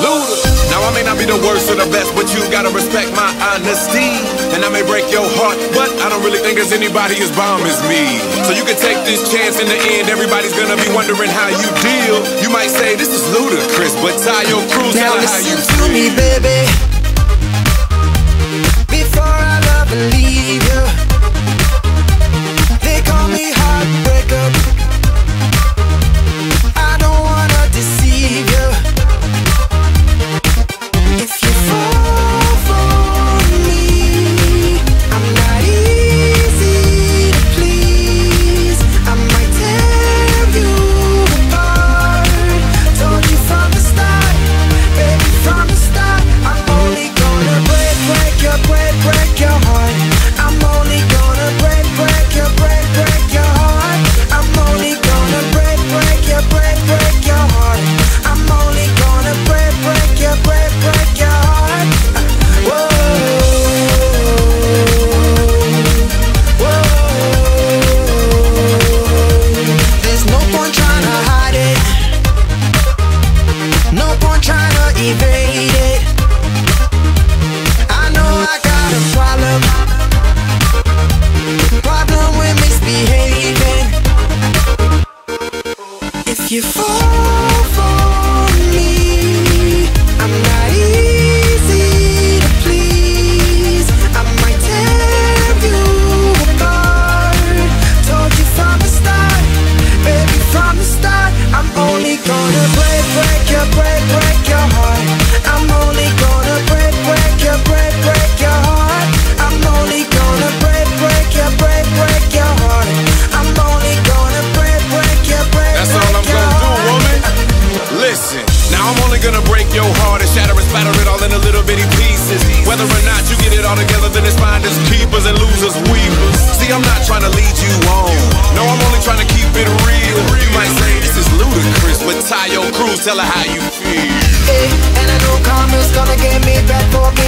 Luda. Now I may not be the worst or the best, but you gotta respect my honesty. And I may break your heart, but I don't really think there's anybody as bomb as me. So you can take this chance in the end, everybody's gonna be wondering how you deal. You might say this is Ludacris, but tie your cruise, now how you to feel. me, baby. It. I know I got a problem. Problem with misbehaving. If you fall for me, I'm not easy to please. I might tear you apart. Told you from the start, baby, from the start. I'm only gonna break your heart and shatter and spatter it all into little bitty pieces. Whether or not you get it all together, then it's finders, keepers, and losers, weavers. See, I'm not trying to lead you on. No, I'm only trying to keep it real. You might say this is Ludacris, but Taio Cruz, tell her how you feel. Hey, and I know karma's gonna get me back for cold.